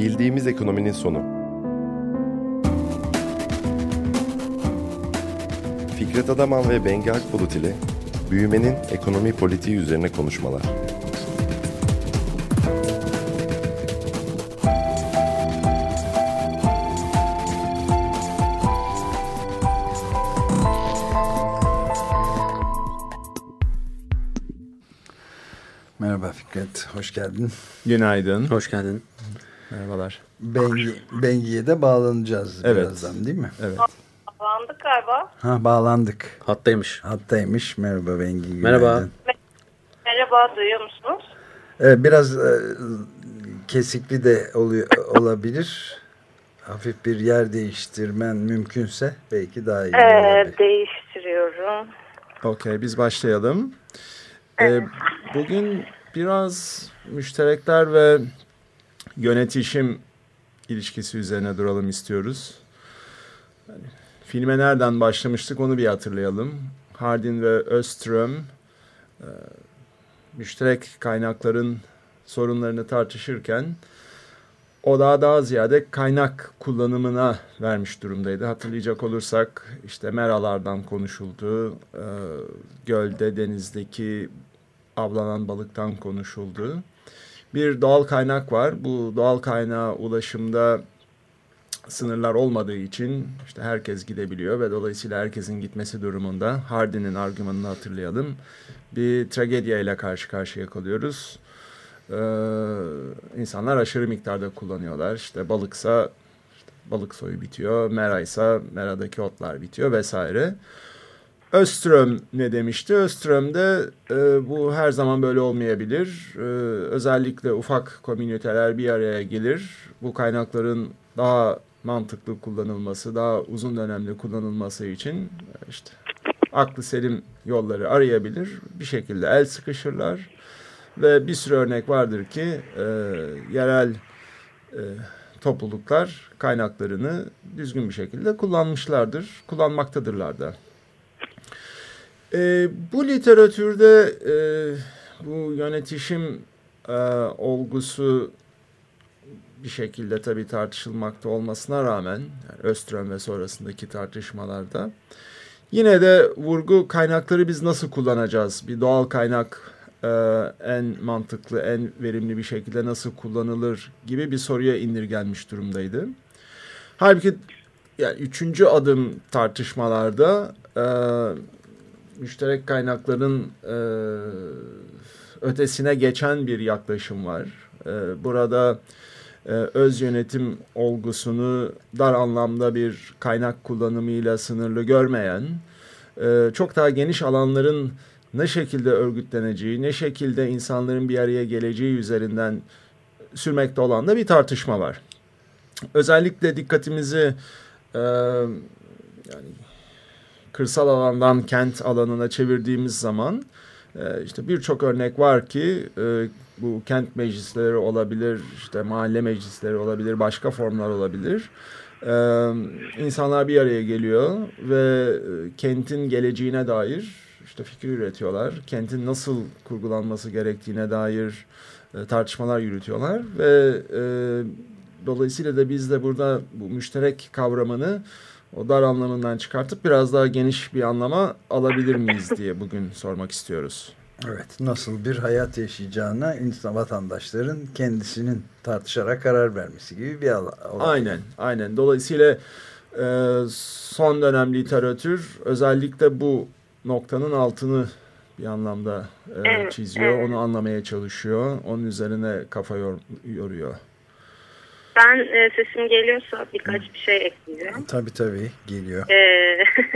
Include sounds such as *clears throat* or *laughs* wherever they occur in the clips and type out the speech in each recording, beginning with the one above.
Bildiğimiz ekonominin sonu. Fikret Adaman ve Bengi Akbulut ile büyümenin ekonomi politiği üzerine konuşmalar. Merhaba Fikret, hoş geldin. Günaydın. Hoş geldin. Merhabalar. Bengi, Bengi'ye de bağlanacağız Evet. birazdan değil mi? Evet. Bağlandık galiba. Ha bağlandık. Hattaymış. Hattaymış. Merhaba Bengi. günaydın. Merhaba. Merhaba, duyuyor musunuz? Evet, biraz e, kesikli de oluyor, olabilir. Hafif bir yer değiştirmen mümkünse belki daha iyi Ee, olabilir. değiştiriyorum. Okey biz başlayalım. Ee, bugün biraz müşterekler ve yönetişim ilişkisi üzerine duralım istiyoruz. Yani, filme nereden başlamıştık onu bir hatırlayalım. Hardin ve Öström e, müşterek kaynakların sorunlarını tartışırken o daha daha ziyade kaynak kullanımına vermiş durumdaydı. Hatırlayacak olursak işte meralardan konuşuldu, e, gölde, denizdeki avlanan balıktan konuşuldu. Bir doğal kaynak var. Bu doğal kaynağa ulaşımda sınırlar olmadığı için işte herkes gidebiliyor ve dolayısıyla herkesin gitmesi durumunda Hardin'in argümanını hatırlayalım. Bir tragedya ile karşı karşıya kalıyoruz. Ee, insanlar aşırı miktarda kullanıyorlar. İşte balıksa işte balık soyu bitiyor, meraysa meradaki otlar bitiyor vesaire. Öström ne demişti? Öström de e, bu her zaman böyle olmayabilir. E, özellikle ufak komüniteler bir araya gelir. Bu kaynakların daha mantıklı kullanılması, daha uzun dönemli kullanılması için e, işte aklı selim yolları arayabilir. Bir şekilde el sıkışırlar. Ve bir sürü örnek vardır ki e, yerel e, topluluklar kaynaklarını düzgün bir şekilde kullanmışlardır, kullanmaktadırlar da. E, bu literatürde e, bu yönetişim e, olgusu bir şekilde tabii tartışılmakta olmasına rağmen yani Öström ve sonrasındaki tartışmalarda yine de vurgu kaynakları biz nasıl kullanacağız? Bir doğal kaynak e, en mantıklı, en verimli bir şekilde nasıl kullanılır gibi bir soruya indirgenmiş durumdaydı. Halbuki yani üçüncü adım tartışmalarda e, müşterek kaynakların e, ötesine geçen bir yaklaşım var. E, burada e, öz yönetim olgusunu dar anlamda bir kaynak kullanımıyla sınırlı görmeyen, e, çok daha geniş alanların ne şekilde örgütleneceği, ne şekilde insanların bir araya geleceği üzerinden sürmekte olan da bir tartışma var. Özellikle dikkatimizi e, yani kırsal alandan kent alanına çevirdiğimiz zaman e, işte birçok örnek var ki e, bu kent meclisleri olabilir, işte mahalle meclisleri olabilir, başka formlar olabilir. Ee, insanlar bir araya geliyor ve e, kentin geleceğine dair işte fikir üretiyorlar. Kentin nasıl kurgulanması gerektiğine dair e, tartışmalar yürütüyorlar ve e, dolayısıyla da biz de burada bu müşterek kavramını o dar anlamından çıkartıp biraz daha geniş bir anlama alabilir miyiz *laughs* diye bugün sormak istiyoruz. Evet, nasıl bir hayat yaşayacağına insan vatandaşların kendisinin tartışarak karar vermesi gibi bir alan. Aynen, aynen. Dolayısıyla e, son dönem literatür özellikle bu noktanın altını bir anlamda e, çiziyor. Onu anlamaya çalışıyor. Onun üzerine kafa yor, yoruyor. Ben e, sesim geliyorsa birkaç bir şey ekleyeceğim. Tabii tabii geliyor. E,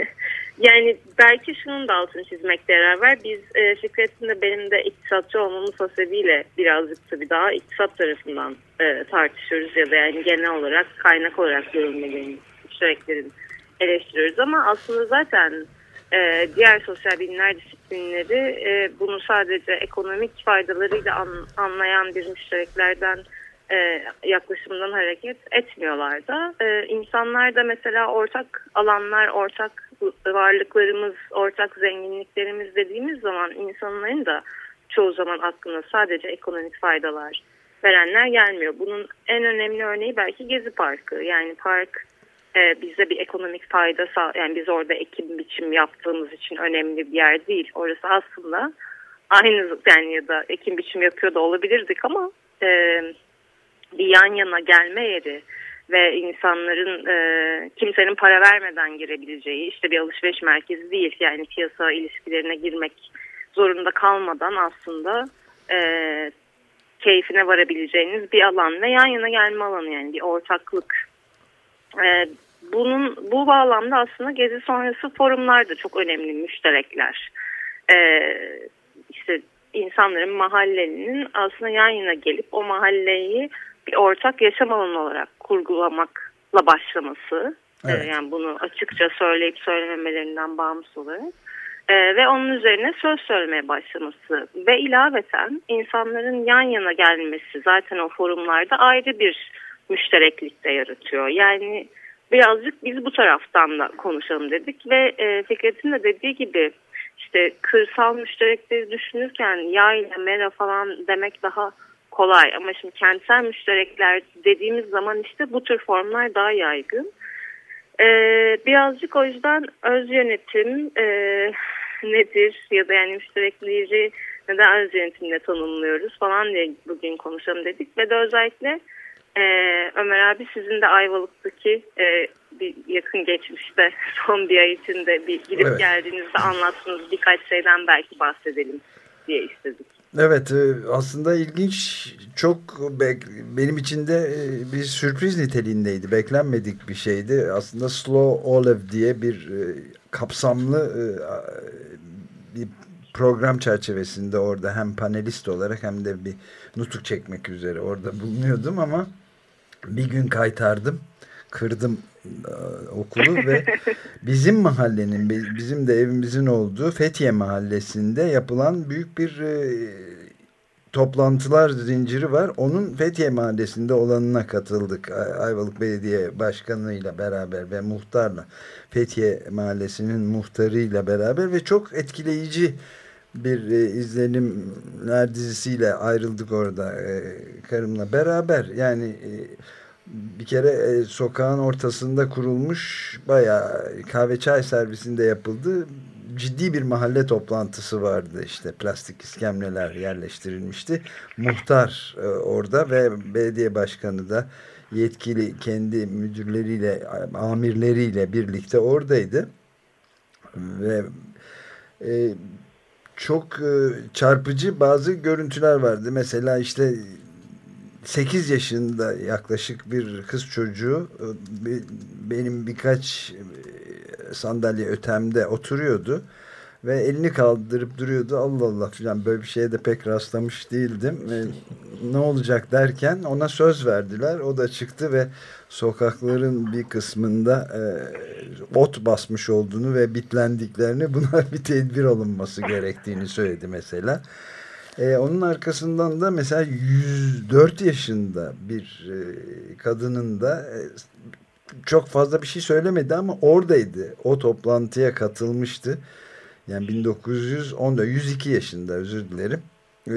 *laughs* yani belki şunun da altını çizmekte yarar var. Biz e, Fikret'in de benim de iktisatçı olmamız hasebiyle birazcık tabii daha iktisat tarafından e, tartışıyoruz ya da yani genel olarak kaynak olarak yorumladığımız müştereklerin eleştiriyoruz ama aslında zaten e, diğer sosyal bilimler disiplinleri e, bunu sadece ekonomik faydalarıyla an- anlayan bir müştereklerden e, yaklaşımdan hareket etmiyorlar da. E, insanlar da mesela ortak alanlar, ortak varlıklarımız, ortak zenginliklerimiz dediğimiz zaman insanların da çoğu zaman aklına sadece ekonomik faydalar verenler gelmiyor. Bunun en önemli örneği belki Gezi Parkı. Yani park e, bize bir ekonomik fayda sağ yani biz orada ekim biçim yaptığımız için önemli bir yer değil. Orası aslında aynı yani ya da ekim biçim yapıyor da olabilirdik ama e, bir yan yana gelme yeri ve insanların e, kimsenin para vermeden girebileceği işte bir alışveriş merkezi değil yani piyasa ilişkilerine girmek zorunda kalmadan aslında e, keyfine varabileceğiniz bir alan ve yan yana gelme alanı yani bir ortaklık. E, bunun bu bağlamda aslında gezi sonrası forumlar da çok önemli müşterekler. E, işte insanların mahallenin aslında yan yana gelip o mahalleyi bir ortak yaşam alanı olarak kurgulamakla başlaması. Evet. E, yani bunu açıkça söyleyip söylememelerinden bağımsız olarak. E, ve onun üzerine söz söylemeye başlaması ve ilaveten insanların yan yana gelmesi zaten o forumlarda ayrı bir müştereklik de yaratıyor. Yani birazcık biz bu taraftan da konuşalım dedik ve e, Fikret'in de dediği gibi işte kırsal müşterekleri düşünürken yayla, mera falan demek daha kolay ama şimdi kentsel müşterekler dediğimiz zaman işte bu tür formlar daha yaygın. Ee, birazcık o yüzden öz yönetim e, nedir ya da yani müşterekleri neden öz yönetimle tanımlıyoruz falan diye bugün konuşalım dedik ve de özellikle e, Ömer abi sizin de Ayvalık'taki e, bir yakın geçmişte *laughs* son bir ay içinde bir gidip Evet. geldiğinizde anlattığınız birkaç şeyden belki bahsedelim diye istedik. Evet e, aslında ilginç çok benim için de e, bir sürpriz niteliğindeydi. Beklenmedik bir şeydi. Aslında Slow Olive diye bir e, kapsamlı bir program çerçevesinde orada hem panelist olarak hem de bir nutuk çekmek üzere orada bulunuyordum ama bir gün kaytardım. Kırdım e, okulu ve bizim mahallenin bi- bizim de evimizin olduğu Fethiye mahallesinde yapılan büyük bir e, toplantılar zinciri var. Onun Fethiye mahallesinde olanına katıldık. Ay- Ayvalık Belediye Başkanı'yla beraber ve muhtarla Fethiye mahallesinin muhtarıyla beraber ve çok etkileyici bir e, izlenimler dizisiyle ayrıldık orada e, karımla beraber. Yani e, bir kere e, sokağın ortasında kurulmuş bayağı kahve çay servisinde yapıldı. Ciddi bir mahalle toplantısı vardı işte plastik iskemleler yerleştirilmişti. Muhtar e, orada ve belediye başkanı da yetkili kendi müdürleriyle amirleriyle birlikte oradaydı. Ve e, çok e, çarpıcı bazı görüntüler vardı. Mesela işte 8 yaşında yaklaşık bir kız çocuğu e, be- benim birkaç e, sandalye ötemde oturuyordu ve elini kaldırıp duruyordu. Allah Allah filan böyle bir şeye de pek rastlamış değildim. E, ne olacak derken ona söz verdiler. O da çıktı ve sokakların bir kısmında ot basmış olduğunu ve bitlendiklerini buna *laughs* bir tedbir alınması gerektiğini söyledi mesela. Ee, onun arkasından da mesela 104 yaşında bir e, kadının da e, çok fazla bir şey söylemedi ama oradaydı. O toplantıya katılmıştı. Yani 1914, 102 yaşında özür dilerim. E,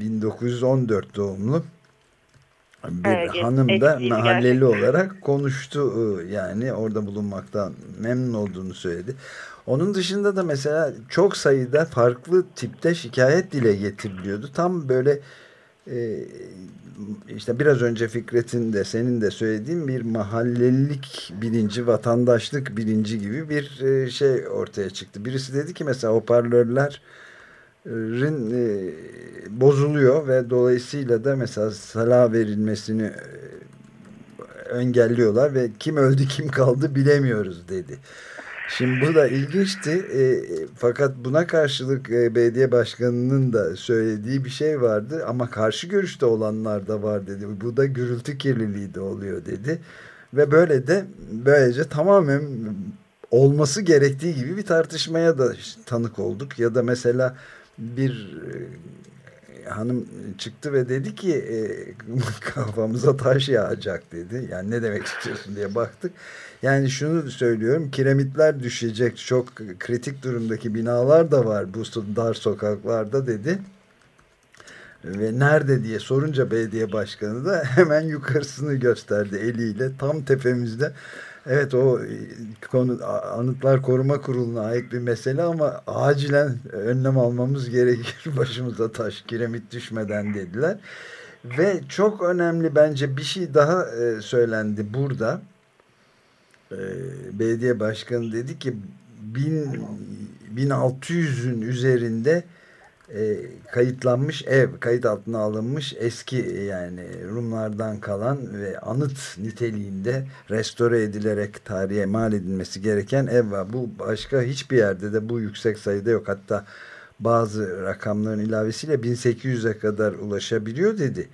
1914 doğumlu bir Evet, hanım da mahalleli gerçekten. olarak konuştu. e, Yani orada bulunmaktan memnun olduğunu söyledi. Onun dışında da mesela çok sayıda farklı tipte şikayet dile getiriliyordu. Tam böyle e, işte biraz önce Fikret'in de senin de söylediğin bir mahallelilik bilinci, vatandaşlık bilinci gibi bir e, şey ortaya çıktı. Birisi dedi ki mesela hoparlörler e, bozuluyor ve dolayısıyla da mesela sala verilmesini e, engelliyorlar ve kim öldü kim kaldı bilemiyoruz dedi. Şimdi bu da ilginçti. E, fakat buna karşılık e, belediye başkanının da söylediği bir şey vardı. Ama karşı görüşte olanlar da var dedi. Bu da gürültü kirliliği de oluyor dedi. Ve böyle de böylece tamamen olması gerektiği gibi bir tartışmaya da tanık olduk. Ya da mesela bir e, hanım çıktı ve dedi ki e, *laughs* kafamıza taş yağacak dedi. Yani ne demek istiyorsun diye baktık. Yani şunu söylüyorum kiremitler düşecek çok kritik durumdaki binalar da var bu dar sokaklarda dedi. Ve nerede diye sorunca belediye başkanı da *laughs* hemen yukarısını gösterdi eliyle tam tepemizde. Evet o e, konu Anıtlar Koruma Kurulu'na ait bir mesele ama acilen önlem almamız gerekir. *laughs* Başımıza taş, kiremit düşmeden dediler. Ve çok önemli bence bir şey daha e, söylendi burada. E, belediye başkanı dedi ki bin, 1600'ün üzerinde e, kayıtlanmış ev, kayıt altına alınmış eski yani Rumlardan kalan ve anıt niteliğinde restore edilerek tarihe mal edilmesi gereken ev var. Bu başka hiçbir yerde de bu yüksek sayıda yok. Hatta bazı rakamların ilavesiyle 1800'e kadar ulaşabiliyor dedi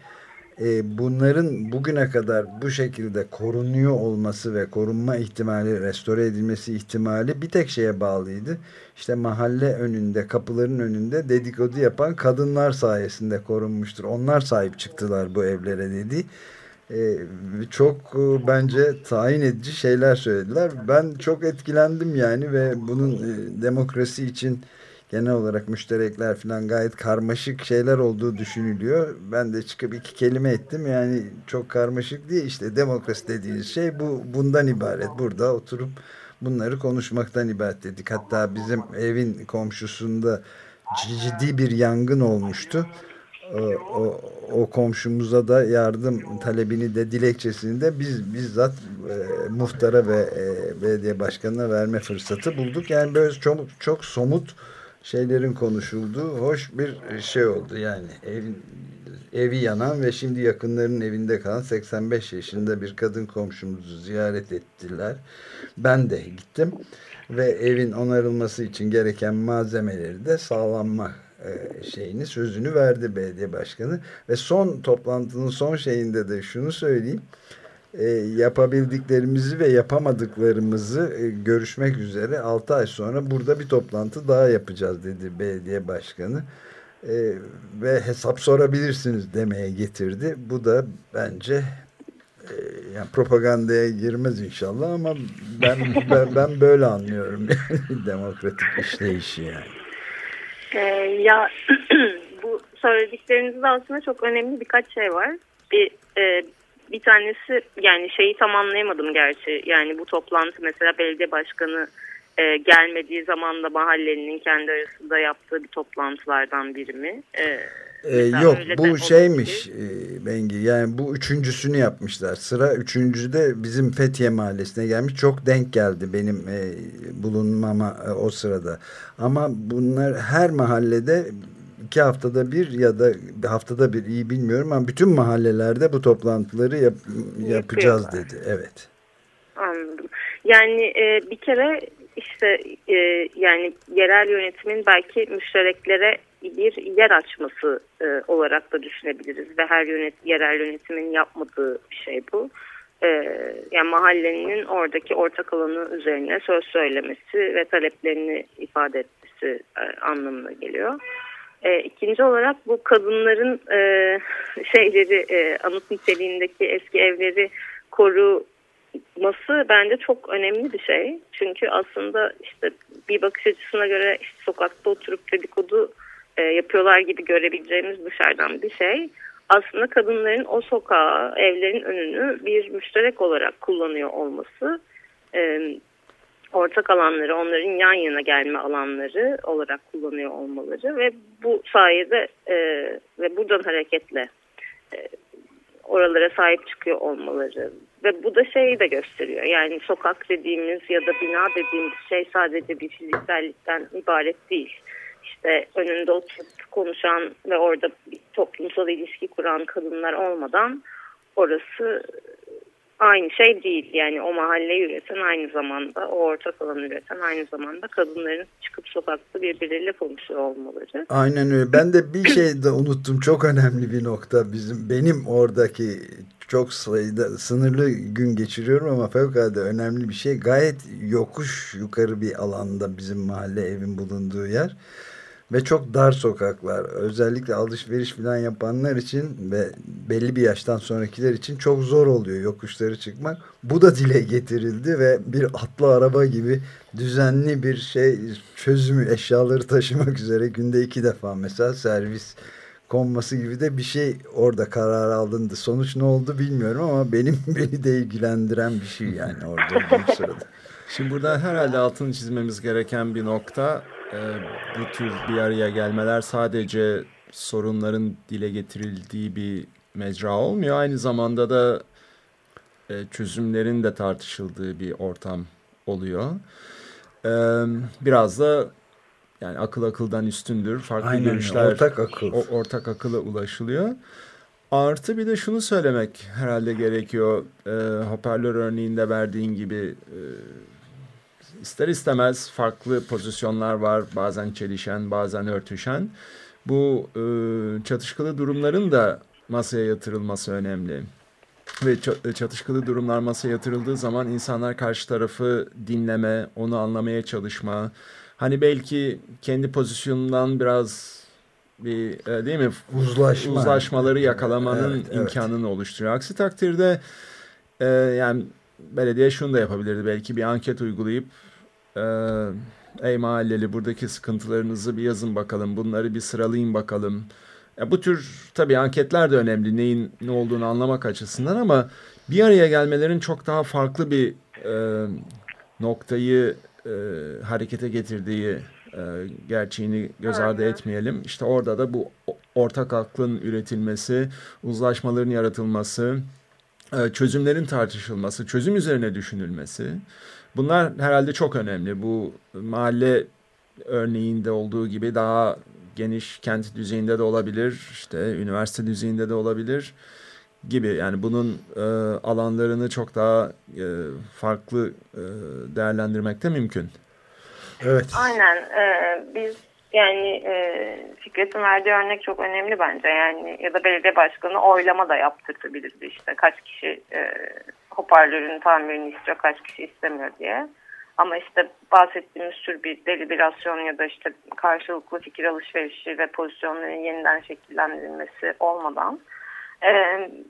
e, bunların bugüne kadar bu şekilde korunuyor olması ve korunma ihtimali, restore edilmesi ihtimali bir tek şeye bağlıydı. İşte mahalle önünde, kapıların önünde dedikodu yapan kadınlar sayesinde korunmuştur. Onlar sahip çıktılar bu evlere dedi. Ee, çok e, bence tayin edici şeyler söylediler. Ben çok etkilendim yani ve bunun e, demokrasi için genel olarak müşterekler falan gayet karmaşık şeyler olduğu düşünülüyor. Ben de çıkıp iki kelime ettim. Yani çok karmaşık değil işte demokrasi dediğiniz şey bu bundan ibaret. Burada oturup bunları konuşmaktan ibaret dedik. Hatta bizim evin komşusunda ciddi bir yangın olmuştu. O, o, o komşumuza da yardım talebini de dilekçesini de biz bizzat e, muhtara ve e, belediye başkanına verme fırsatı bulduk. Yani böyle çok çok somut şeylerin konuşulduğu hoş bir şey oldu. Yani evin, evi yanan ve şimdi yakınlarının evinde kalan 85 yaşında bir kadın komşumuzu ziyaret ettiler. Ben de gittim ve evin onarılması için gereken malzemeleri de sağlanma e, şeyini sözünü verdi belediye başkanı ve son toplantının son şeyinde de şunu söyleyeyim e, yapabildiklerimizi ve yapamadıklarımızı e, görüşmek üzere 6 ay sonra burada bir toplantı daha yapacağız dedi belediye başkanı. E, ve hesap sorabilirsiniz demeye getirdi. Bu da bence e, yani propagandaya girmez inşallah ama ben *laughs* ben, ben böyle anlıyorum yani *laughs* demokratik işleyişi yani. Ee, ya *clears throat* bu söylediklerinizde aslında çok önemli birkaç şey var. Bir e, bir tanesi yani şeyi tamamlayamadım gerçi. Yani bu toplantı mesela belediye başkanı e, gelmediği zaman da mahallenin kendi arasında yaptığı bir toplantılardan biri mi? E, ee, yok bu şeymiş e, Bengi. Yani bu üçüncüsünü yapmışlar. Sıra üçüncüde bizim Fethiye mahallesine gelmiş. Çok denk geldi benim e, bulunmama e, o sırada. Ama bunlar her mahallede iki haftada bir ya da haftada bir iyi bilmiyorum ama bütün mahallelerde bu toplantıları yap, yapacağız dedi. Evet. Anladım. Yani e, bir kere işte e, yani yerel yönetimin belki müştereklere bir yer açması e, olarak da düşünebiliriz ve her yönet, yerel yönetimin yapmadığı bir şey bu. E, yani mahallenin oradaki ortak alanı üzerine söz söylemesi ve taleplerini ifade etmesi e, anlamına geliyor. E, ikinci olarak bu kadınların e, şeyleri e, anıt niteliğindeki eski evleri koruması bence çok önemli bir şey. Çünkü aslında işte bir bakış açısına göre işte sokakta oturup dedikodu e, yapıyorlar gibi görebileceğimiz dışarıdan bir şey. Aslında kadınların o sokağı, evlerin önünü bir müşterek olarak kullanıyor olması. E, ortak alanları, onların yan yana gelme alanları olarak kullanıyor olmaları ve bu sayede e, ve buradan hareketle e, oralara sahip çıkıyor olmaları ve bu da şeyi de gösteriyor. Yani sokak dediğimiz ya da bina dediğimiz şey sadece bir fiziksellikten ibaret değil. İşte önünde oturup konuşan ve orada bir toplumsal ilişki kuran kadınlar olmadan orası aynı şey değil. Yani o mahalleyi üreten aynı zamanda, o ortak alanı üreten aynı zamanda kadınların çıkıp sokakta birbirleriyle konuşuyor olmaları. Aynen öyle. Ben de bir şey de unuttum. Çok önemli bir nokta bizim benim oradaki çok sayıda sınırlı gün geçiriyorum ama fevkalade önemli bir şey. Gayet yokuş yukarı bir alanda bizim mahalle evin bulunduğu yer. Ve çok dar sokaklar. Özellikle alışveriş falan yapanlar için ve belli bir yaştan sonrakiler için çok zor oluyor yokuşları çıkmak. Bu da dile getirildi ve bir atlı araba gibi düzenli bir şey çözümü eşyaları taşımak üzere günde iki defa mesela servis konması gibi de bir şey orada karar alındı. Sonuç ne oldu bilmiyorum ama benim *laughs* beni de ilgilendiren bir şey yani orada sırada. Şimdi burada herhalde altını çizmemiz gereken bir nokta e, bu tür bir araya gelmeler sadece sorunların dile getirildiği bir mecra olmuyor. Aynı zamanda da e, çözümlerin de tartışıldığı bir ortam oluyor. E, biraz da yani akıl akıldan üstündür. Farklı Aynen, görüşler ortak akıl. O, ortak akıla ulaşılıyor. Artı bir de şunu söylemek herhalde gerekiyor. E, hoparlör örneğinde verdiğin gibi e, ister istemez farklı pozisyonlar var. Bazen çelişen, bazen örtüşen. Bu e, çatışkılı durumların da masaya yatırılması önemli. Ve çatışkılı durumlar masaya yatırıldığı zaman insanlar karşı tarafı dinleme, onu anlamaya çalışma. Hani belki kendi pozisyonundan biraz bir e, değil mi uzlaşma uzlaşmaları yakalamanın evet, evet. imkanını oluşturuyor. Aksi takdirde e, yani belediye şunu da yapabilirdi. Belki bir anket uygulayıp e, ey mahalleli buradaki sıkıntılarınızı bir yazın bakalım. Bunları bir sıralayın bakalım. Ya bu tür tabii anketler de önemli neyin ne olduğunu anlamak açısından ama bir araya gelmelerin çok daha farklı bir e, noktayı e, harekete getirdiği e, gerçeğini göz ardı etmeyelim. İşte orada da bu ortak aklın üretilmesi, uzlaşmaların yaratılması, e, çözümlerin tartışılması, çözüm üzerine düşünülmesi. Bunlar herhalde çok önemli. Bu mahalle örneğinde olduğu gibi daha geniş kent düzeyinde de olabilir, işte üniversite düzeyinde de olabilir gibi. Yani bunun e, alanlarını çok daha e, farklı e, değerlendirmek de mümkün. Evet. Aynen. Ee, biz yani e, Fikret'in verdiği örnek çok önemli bence. Yani ya da belediye başkanı oylama da yaptırtabilirdi işte. Kaç kişi e, hoparlörün tamirini istiyor, kaç kişi istemiyor diye. Ama işte bahsettiğimiz tür bir deliberasyon ya da işte karşılıklı fikir alışverişi ve pozisyonların yeniden şekillendirilmesi olmadan e,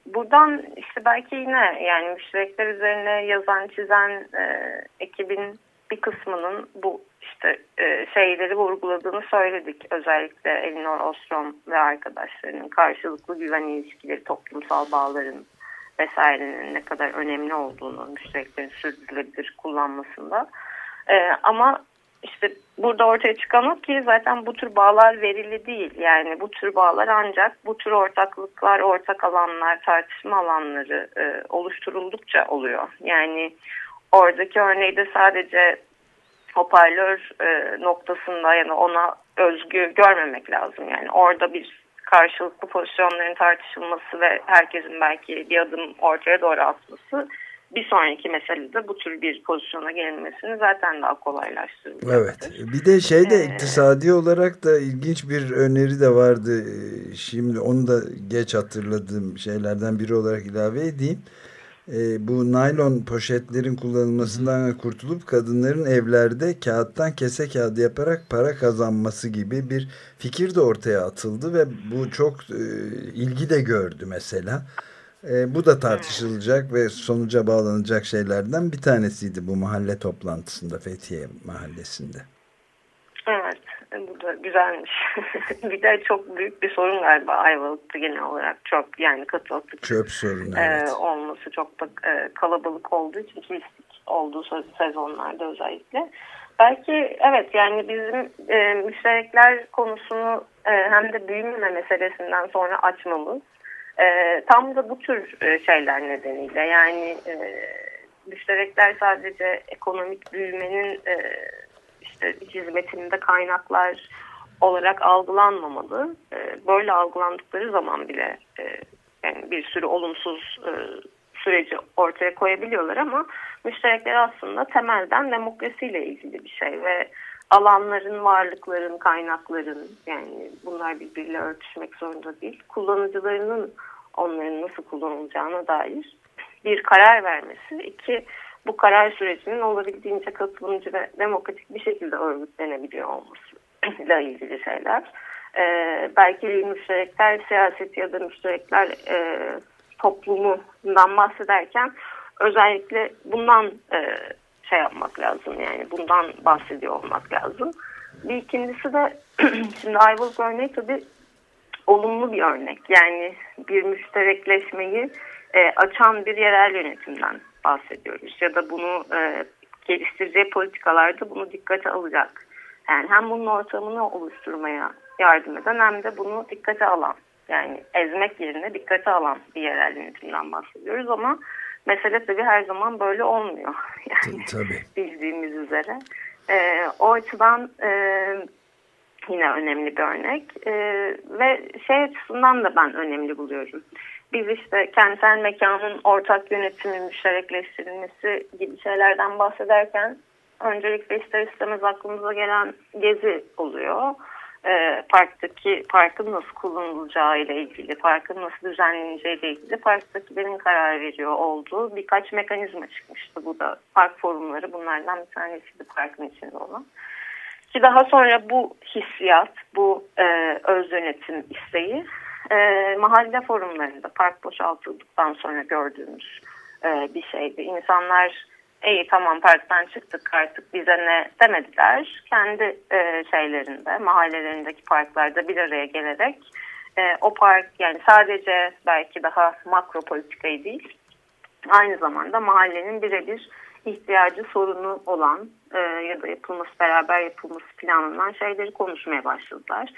buradan işte belki yine yani müşterekler üzerine yazan çizen e, ekibin bir kısmının bu işte e, şeyleri vurguladığını söyledik. Özellikle Elinor Ostrom ve arkadaşlarının karşılıklı güven ilişkileri, toplumsal bağların vesairenin ne kadar önemli olduğunu müştereklerin sürdürülebilir kullanmasında. E, ama işte burada ortaya çıkan o ki zaten bu tür bağlar verili değil. Yani bu tür bağlar ancak bu tür ortaklıklar, ortak alanlar, tartışma alanları e, oluşturuldukça oluyor. Yani oradaki örneği de sadece hoparlör e, noktasında yani ona özgü görmemek lazım. Yani orada bir karşılıklı pozisyonların tartışılması ve herkesin belki bir adım ortaya doğru atması bir sonraki meselede bu tür bir pozisyona gelinmesini zaten daha kolaylaştırır. Evet. Bir de şey de ee, iktisadi olarak da ilginç bir öneri de vardı. Şimdi onu da geç hatırladığım şeylerden biri olarak ilave edeyim e, bu naylon poşetlerin kullanılmasından kurtulup kadınların evlerde kağıttan kese kağıdı yaparak para kazanması gibi bir fikir de ortaya atıldı ve bu çok e, ilgi de gördü mesela. E, bu da tartışılacak ve sonuca bağlanacak şeylerden bir tanesiydi bu mahalle toplantısında Fethiye mahallesinde. Evet. Bu da güzelmiş. *laughs* bir de çok büyük bir sorun galiba Ayvalık'ta genel olarak çok yani katı atık çöp sorunu e, evet. olması çok da e, kalabalık olduğu için turistik olduğu sezonlarda özellikle. Belki evet yani bizim e, müşterekler konusunu e, hem de büyümeme meselesinden sonra açmamız e, tam da bu tür e, şeyler nedeniyle yani e, müşterekler sadece ekonomik büyümenin e, işte hizmetinde kaynaklar olarak algılanmamalı. Ee, böyle algılandıkları zaman bile e, yani bir sürü olumsuz e, süreci ortaya koyabiliyorlar ama müşterekler aslında temelden demokrasiyle ilgili bir şey ve alanların, varlıkların, kaynakların yani bunlar birbiriyle örtüşmek zorunda değil. Kullanıcılarının onların nasıl kullanılacağına dair bir karar vermesi. iki bu karar sürecinin olabildiğince katılımcı ve demokratik bir şekilde örgütlenebiliyor olmasıyla ilgili şeyler. Ee, belki müşterekler siyaset ya da müşterekler e, toplumundan bahsederken özellikle bundan e, şey yapmak lazım yani bundan bahsediyor olmak lazım. Bir ikincisi de *clears throat* şimdi Ayvalık örneği tabii olumlu bir örnek. Yani bir müşterekleşmeyi e, açan bir yerel yönetimden bahsediyoruz. Ya da bunu e, geliştireceği politikalarda bunu dikkate alacak. Yani hem bunun ortamını oluşturmaya yardım eden hem de bunu dikkate alan yani ezmek yerine dikkate alan bir yerel yönetimden bahsediyoruz ama mesele tabii her zaman böyle olmuyor. *laughs* Yani tabii. bildiğimiz üzere. E, o açıdan e, yine önemli bir örnek e, ve şey açısından da ben önemli buluyorum. Biz işte kentsel mekanın ortak yönetimi, müşterekleştirilmesi gibi şeylerden bahsederken öncelikle ister istemez aklımıza gelen gezi oluyor. E, parktaki parkın nasıl kullanılacağı ile ilgili, parkın nasıl düzenleneceği ile ilgili parktakilerin karar veriyor olduğu birkaç mekanizma çıkmıştı. Bu da park forumları bunlardan bir tanesiydi parkın içinde olan. Ki daha sonra bu hissiyat, bu e, öz yönetim isteği e, mahalle forumlarında park boşaltıldıktan sonra gördüğümüz e, bir şeydi. İnsanlar iyi tamam parktan çıktık artık bize ne demediler. Kendi e, şeylerinde, mahallelerindeki parklarda bir araya gelerek e, o park yani sadece belki daha makro politikayı değil, aynı zamanda mahallenin birebir ihtiyacı sorunu olan e, ya da yapılması beraber yapılması planlanan şeyleri konuşmaya başladılar.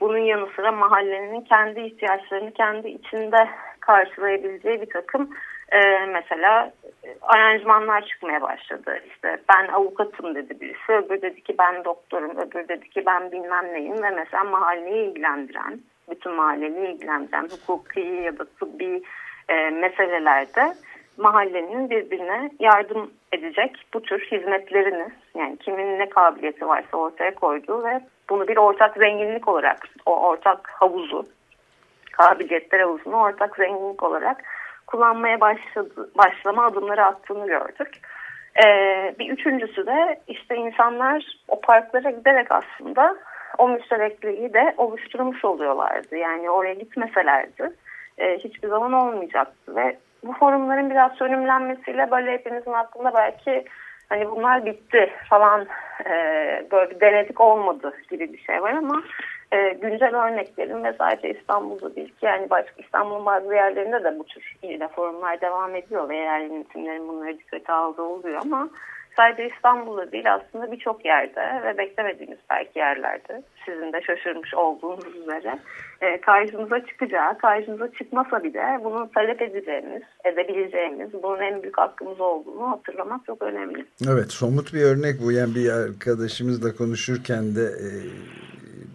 Bunun yanı sıra mahallenin kendi ihtiyaçlarını kendi içinde karşılayabileceği bir takım e, mesela e, aranjmanlar çıkmaya başladı. İşte ben avukatım dedi birisi, öbür dedi ki ben doktorum, öbür dedi ki ben bilmem neyim. Ve mesela mahalleyi ilgilendiren, bütün mahalleyi ilgilendiren hukuki ya da tıbbi e, meselelerde mahallenin birbirine yardım edecek bu tür hizmetlerini yani kimin ne kabiliyeti varsa ortaya koyduğu ve bunu bir ortak zenginlik olarak o ortak havuzu kabiliyetler havuzunu ortak zenginlik olarak kullanmaya başladı, başlama adımları attığını gördük. Ee, bir üçüncüsü de işte insanlar o parklara giderek aslında o müşterekliği de oluşturmuş oluyorlardı. Yani oraya gitmeselerdi e, hiçbir zaman olmayacaktı ve bu forumların biraz sönümlenmesiyle böyle hepimizin aklında belki hani bunlar bitti falan e, böyle bir denedik olmadı gibi bir şey var ama e, güncel örneklerin ve sadece İstanbul'da değil ki yani başka İstanbul'un bazı yerlerinde de bu tür yine forumlar devam ediyor ve yerel yönetimlerin bunları dikkate aldığı oluyor ama sadece İstanbul'da değil aslında birçok yerde ve beklemediğimiz belki yerlerde sizin de şaşırmış olduğunuz üzere e, karşımıza çıkacağı, karşımıza çıkmasa bile bunu talep edeceğimiz, edebileceğimiz, bunun en büyük hakkımız olduğunu hatırlamak çok önemli. Evet, somut bir örnek bu. Yani bir arkadaşımızla konuşurken de e,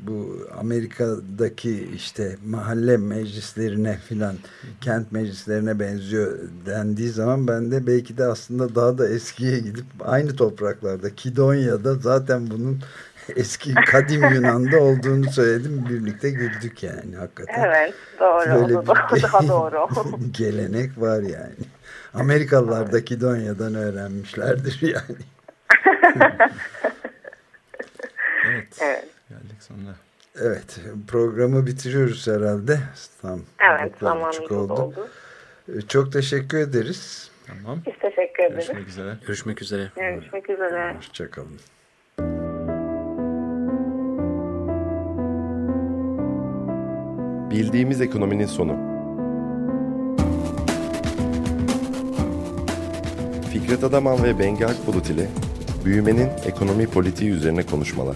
bu Amerika'daki işte mahalle meclislerine filan kent meclislerine benziyor dendiği zaman ben de belki de aslında daha da eskiye gidip aynı topraklarda Kidonya'da zaten bunun eski kadim *laughs* Yunan'da olduğunu söyledim. Birlikte güldük yani hakikaten. Evet doğru. Böyle bir *laughs* daha doğru. *laughs* gelenek var yani. Amerikalılar da Kidonya'dan öğrenmişlerdir yani. evet. evet. Geldik sonuna. Evet programı bitiriyoruz herhalde. Tam evet zamanımız oldu. oldu. Çok teşekkür ederiz. Tamam. Biz teşekkür ederiz. Görüşmek üzere. Görüşmek üzere. Görüşmek üzere. Hoşçakalın. Bildiğimiz ekonominin sonu. Fikret Adaman ve Bengi Akbulut ile büyümenin ekonomi politiği üzerine konuşmalar.